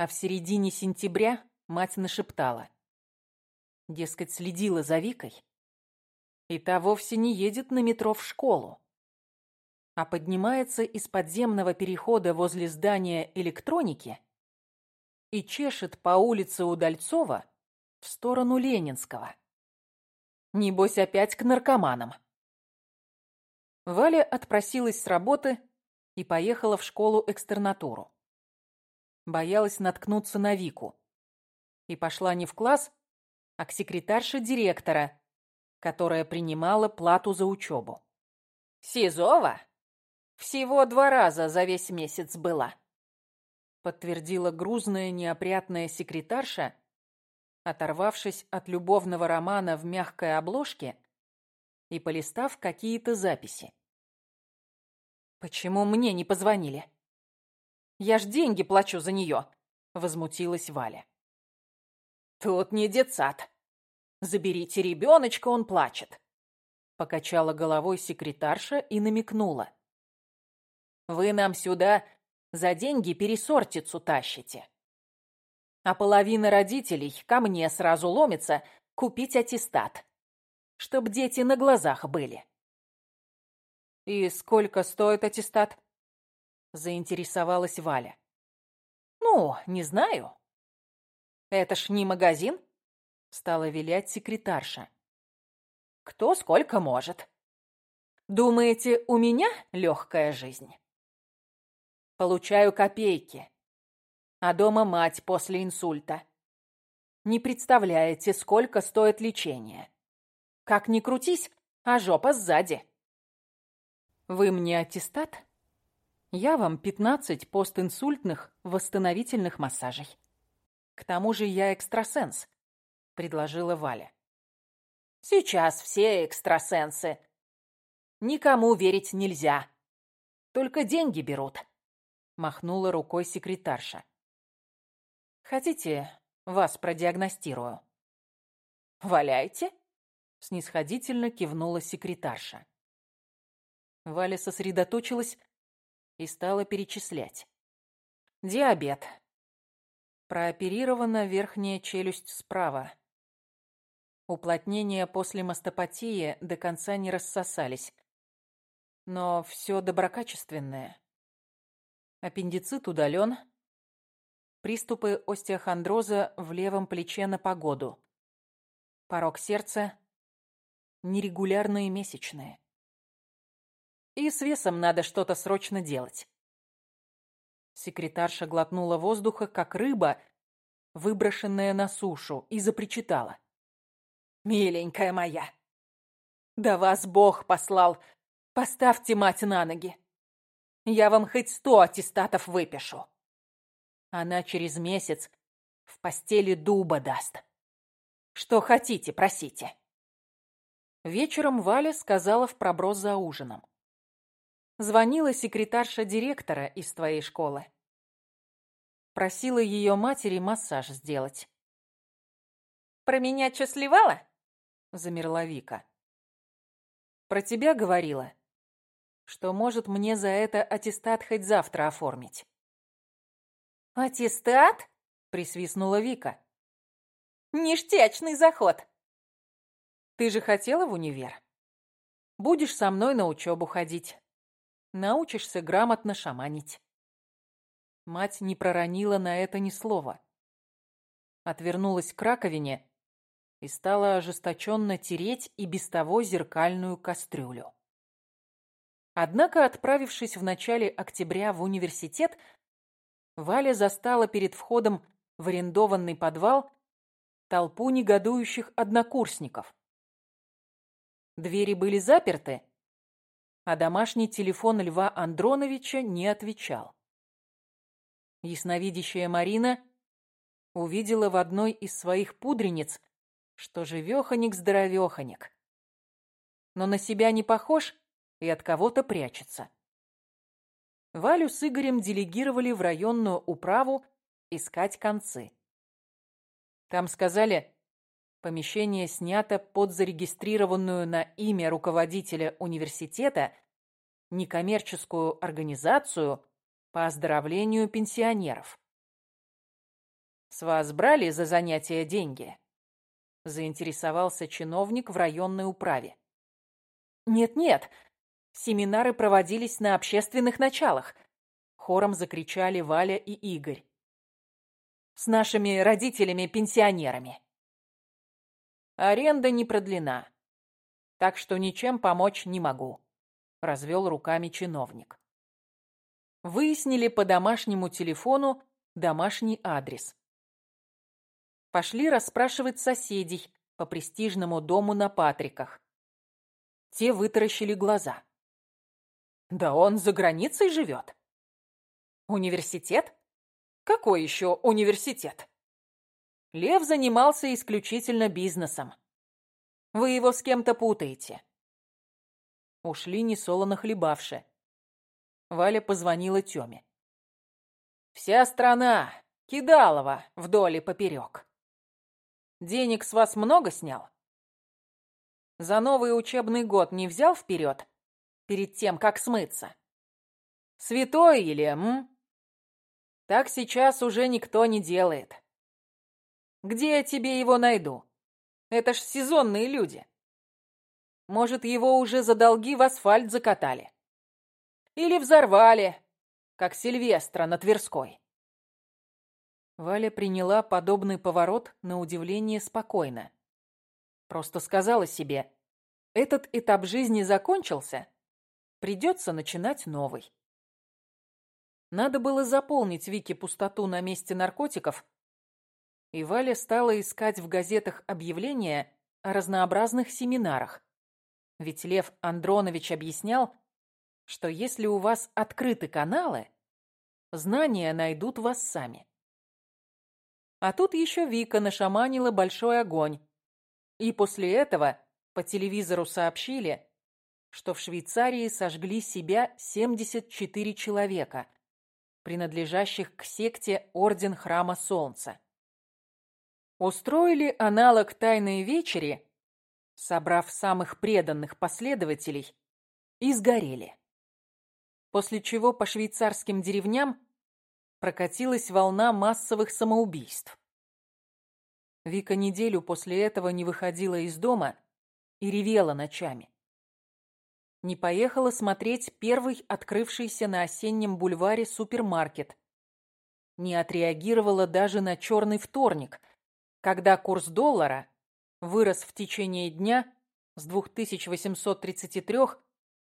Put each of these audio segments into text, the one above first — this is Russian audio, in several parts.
А в середине сентября мать нашептала. Дескать, следила за Викой. И та вовсе не едет на метро в школу, а поднимается из подземного перехода возле здания электроники и чешет по улице Удальцова в сторону Ленинского. Небось, опять к наркоманам. Валя отпросилась с работы и поехала в школу-экстернатуру. Боялась наткнуться на Вику. И пошла не в класс, а к секретарше директора, которая принимала плату за учебу. «Сизова? Всего два раза за весь месяц была», подтвердила грузная неопрятная секретарша, оторвавшись от любовного романа в мягкой обложке и полистав какие-то записи. «Почему мне не позвонили? Я ж деньги плачу за нее», — возмутилась Валя. «Тут не детсад. Заберите ребеночка, он плачет», — покачала головой секретарша и намекнула. «Вы нам сюда за деньги пересортицу тащите. А половина родителей ко мне сразу ломится купить аттестат чтоб дети на глазах были. «И сколько стоит аттестат?» — заинтересовалась Валя. «Ну, не знаю. Это ж не магазин», — стала вилять секретарша. «Кто сколько может. Думаете, у меня легкая жизнь?» Получаю копейки, а дома мать после инсульта. Не представляете, сколько стоит лечение. Как ни крутись, а жопа сзади. Вы мне аттестат? Я вам 15 постинсультных восстановительных массажей. К тому же я экстрасенс, предложила Валя. Сейчас все экстрасенсы. Никому верить нельзя. Только деньги берут. Махнула рукой секретарша. Хотите, вас продиагностирую? Валяйте снисходительно кивнула секретарша. Валя сосредоточилась и стала перечислять. Диабет. Прооперирована верхняя челюсть справа. Уплотнения после мастопатии до конца не рассосались. Но все доброкачественное. Аппендицит удален. Приступы остеохондроза в левом плече на погоду. Порог сердца нерегулярные месячные. И с весом надо что-то срочно делать. Секретарша глотнула воздуха, как рыба, выброшенная на сушу, и запричитала. «Миленькая моя, да вас Бог послал, поставьте мать на ноги. Я вам хоть сто аттестатов выпишу. Она через месяц в постели дуба даст. Что хотите, просите». Вечером Валя сказала в проброс за ужином. Звонила секретарша директора из твоей школы. Просила ее матери массаж сделать. «Про меня что, сливала?» — замерла Вика. «Про тебя говорила, что может мне за это аттестат хоть завтра оформить». «Аттестат?» — присвистнула Вика. «Ништячный заход!» Ты же хотела в универ? Будешь со мной на учебу ходить. Научишься грамотно шаманить. Мать не проронила на это ни слова. Отвернулась к раковине и стала ожесточенно тереть и без того зеркальную кастрюлю. Однако, отправившись в начале октября в университет, Валя застала перед входом в арендованный подвал толпу негодующих однокурсников. Двери были заперты, а домашний телефон Льва Андроновича не отвечал. Ясновидящая Марина увидела в одной из своих пудрениц, что живеханик-здоровеханик. Но на себя не похож и от кого-то прячется. Валю с Игорем делегировали в районную управу искать концы. Там сказали, Помещение снято под зарегистрированную на имя руководителя университета некоммерческую организацию по оздоровлению пенсионеров. «С вас брали за занятия деньги?» — заинтересовался чиновник в районной управе. «Нет-нет, семинары проводились на общественных началах», — хором закричали Валя и Игорь. «С нашими родителями-пенсионерами». «Аренда не продлена, так что ничем помочь не могу», — развел руками чиновник. Выяснили по домашнему телефону домашний адрес. Пошли расспрашивать соседей по престижному дому на Патриках. Те вытаращили глаза. Да он за границей живет. Университет? Какой еще университет? Лев занимался исключительно бизнесом. Вы его с кем-то путаете. Ушли несолоно хлебавши. Валя позвонила Тёме. Вся страна, Кидалова, вдоль и поперек. Денег с вас много снял? За новый учебный год не взял вперед? Перед тем, как смыться? Святой или, м? Так сейчас уже никто не делает. Где я тебе его найду? Это ж сезонные люди. Может, его уже за долги в асфальт закатали? Или взорвали, как Сильвестра на Тверской? Валя приняла подобный поворот на удивление спокойно. Просто сказала себе, этот этап жизни закончился, придется начинать новый. Надо было заполнить Вике пустоту на месте наркотиков, и Валя стала искать в газетах объявления о разнообразных семинарах. Ведь Лев Андронович объяснял, что если у вас открыты каналы, знания найдут вас сами. А тут еще Вика нашаманила большой огонь. И после этого по телевизору сообщили, что в Швейцарии сожгли себя 74 человека, принадлежащих к секте Орден Храма Солнца. Устроили аналог Тайной Вечери, собрав самых преданных последователей, и сгорели. После чего по швейцарским деревням прокатилась волна массовых самоубийств. Вика неделю после этого не выходила из дома и ревела ночами. Не поехала смотреть первый открывшийся на осеннем бульваре супермаркет. Не отреагировала даже на черный вторник, когда курс доллара вырос в течение дня с 2833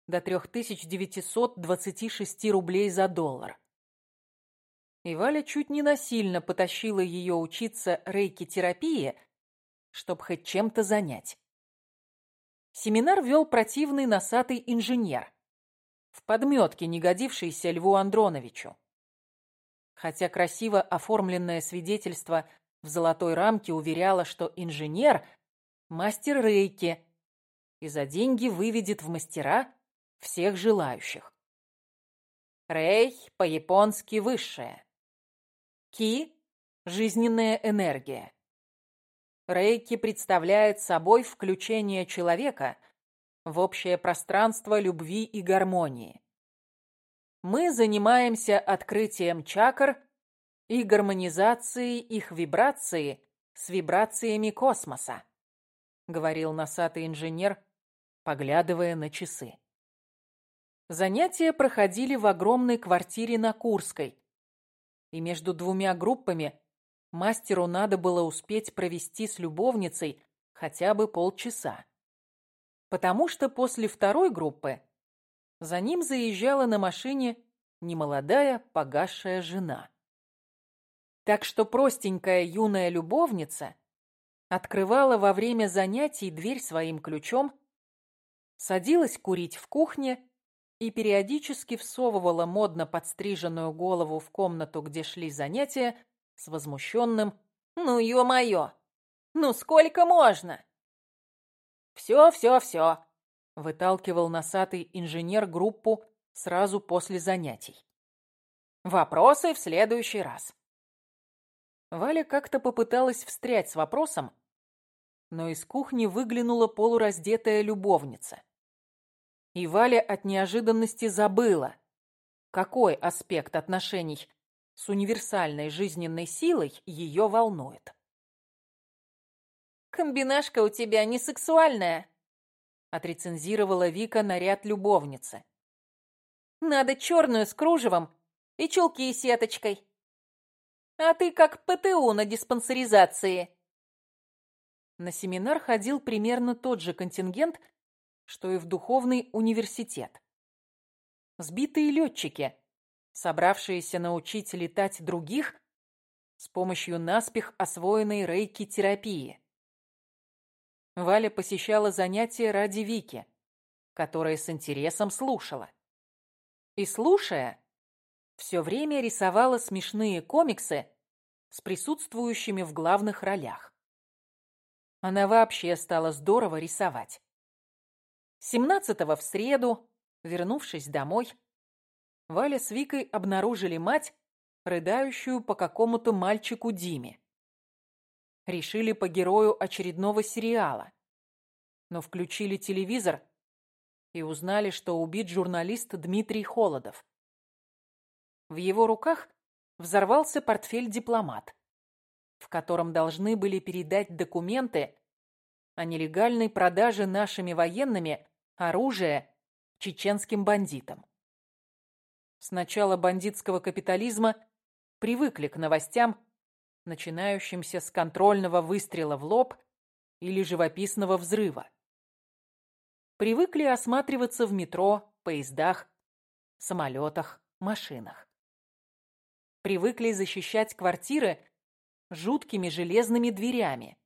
до 3926 рублей за доллар и Валя чуть не насильно потащила ее учиться рейки-терапии, чтобы хоть чем-то занять. Семинар вел противный носатый инженер, в подметке не годившийся Льву Андроновичу. Хотя красиво оформленное свидетельство в золотой рамке уверяло, что инженер – мастер рейки и за деньги выведет в мастера всех желающих. Рей по-японски высшее. Ки – жизненная энергия. Рейки представляет собой включение человека в общее пространство любви и гармонии. Мы занимаемся открытием чакр и гармонизацией их вибрации с вибрациями космоса, говорил носатый инженер, поглядывая на часы. Занятия проходили в огромной квартире на Курской, и между двумя группами мастеру надо было успеть провести с любовницей хотя бы полчаса. Потому что после второй группы за ним заезжала на машине немолодая погасшая жена. Так что простенькая юная любовница открывала во время занятий дверь своим ключом, садилась курить в кухне и периодически всовывала модно подстриженную голову в комнату, где шли занятия, с возмущенным «Ну, ё-моё! Ну, сколько можно?» «Всё, всё, всё!» — выталкивал носатый инженер группу сразу после занятий. «Вопросы в следующий раз». Валя как-то попыталась встрять с вопросом, но из кухни выглянула полураздетая любовница. И Валя от неожиданности забыла, какой аспект отношений с универсальной жизненной силой ее волнует. «Комбинашка у тебя не сексуальная», — отрецензировала Вика наряд любовницы. «Надо черную с кружевом и чулки сеточкой. А ты как ПТУ на диспансеризации». На семинар ходил примерно тот же контингент, что и в духовный университет. Сбитые летчики, собравшиеся научить летать других с помощью наспех освоенной рейки-терапии. Валя посещала занятия ради Вики, которая с интересом слушала. И слушая, все время рисовала смешные комиксы с присутствующими в главных ролях. Она вообще стала здорово рисовать. Семнадцатого в среду, вернувшись домой, Валя с Викой обнаружили мать, рыдающую по какому-то мальчику Диме. Решили по герою очередного сериала. Но включили телевизор и узнали, что убит журналист Дмитрий Холодов. В его руках взорвался портфель-дипломат, в котором должны были передать документы о нелегальной продаже нашими военными оружия чеченским бандитам. С начала бандитского капитализма привыкли к новостям, начинающимся с контрольного выстрела в лоб или живописного взрыва. Привыкли осматриваться в метро, поездах, самолетах, машинах. Привыкли защищать квартиры жуткими железными дверями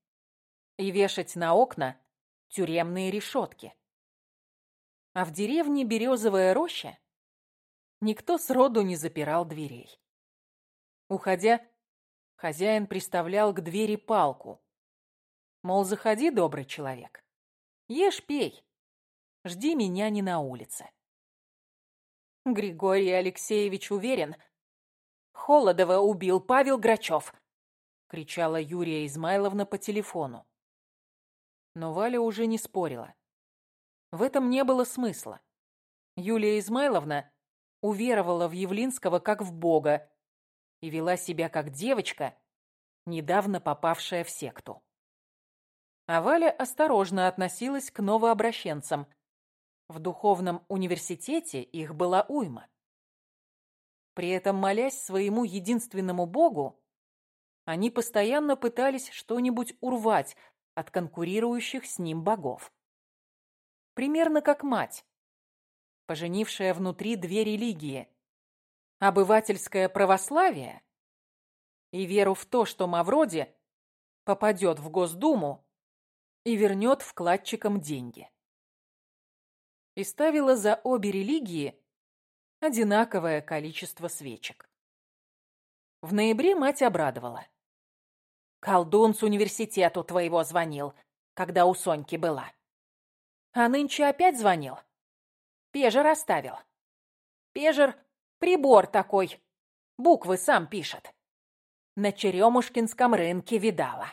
и вешать на окна тюремные решетки. А в деревне Березовая роща никто сроду не запирал дверей. Уходя, хозяин приставлял к двери палку. Мол, заходи, добрый человек. Ешь, пей. Жди меня не на улице. Григорий Алексеевич уверен, Холодова убил Павел Грачев, кричала Юрия Измайловна по телефону. Но Валя уже не спорила. В этом не было смысла. Юлия Измайловна уверовала в Явлинского как в Бога и вела себя как девочка, недавно попавшая в секту. А Валя осторожно относилась к новообращенцам. В духовном университете их была уйма. При этом, молясь своему единственному Богу, они постоянно пытались что-нибудь урвать от конкурирующих с ним богов. Примерно как мать, поженившая внутри две религии. Обывательское православие и веру в то, что Мавроди попадет в Госдуму и вернет вкладчикам деньги. И ставила за обе религии одинаковое количество свечек. В ноябре мать обрадовала. «Колдун с университету твоего звонил, когда у Соньки была. А нынче опять звонил?» Пежер оставил. Пежер — прибор такой. Буквы сам пишет. На Черемушкинском рынке видала.